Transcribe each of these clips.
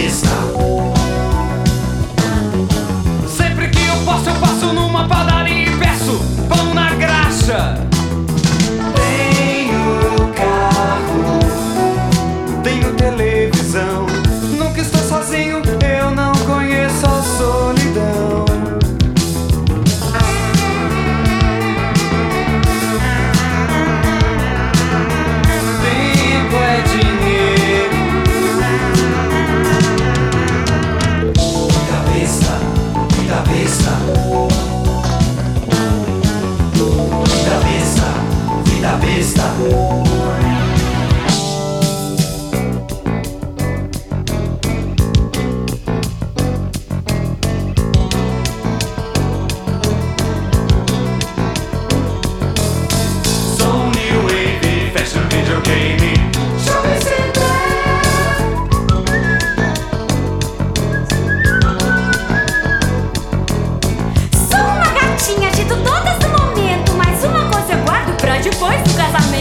is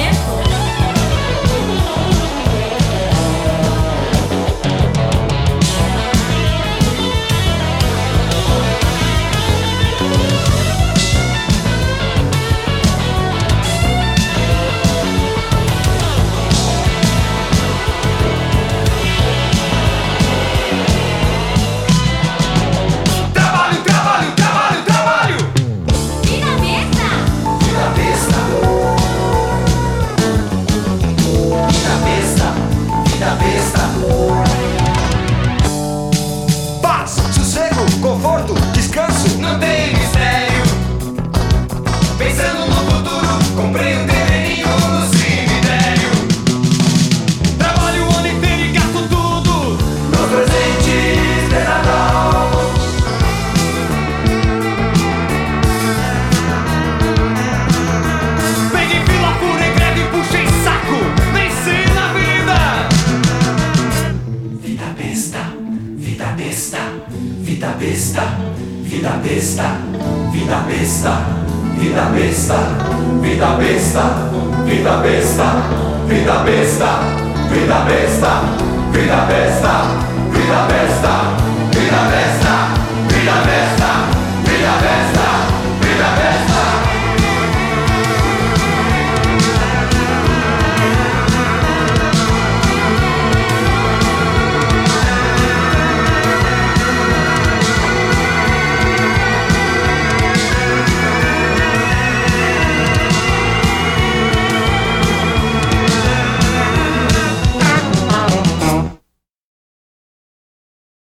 Dance floor. Vida besta, vida besta, vida besta, vida besta, vida besta, vida besta, vida besta, vida besta, vida besta, vida besta.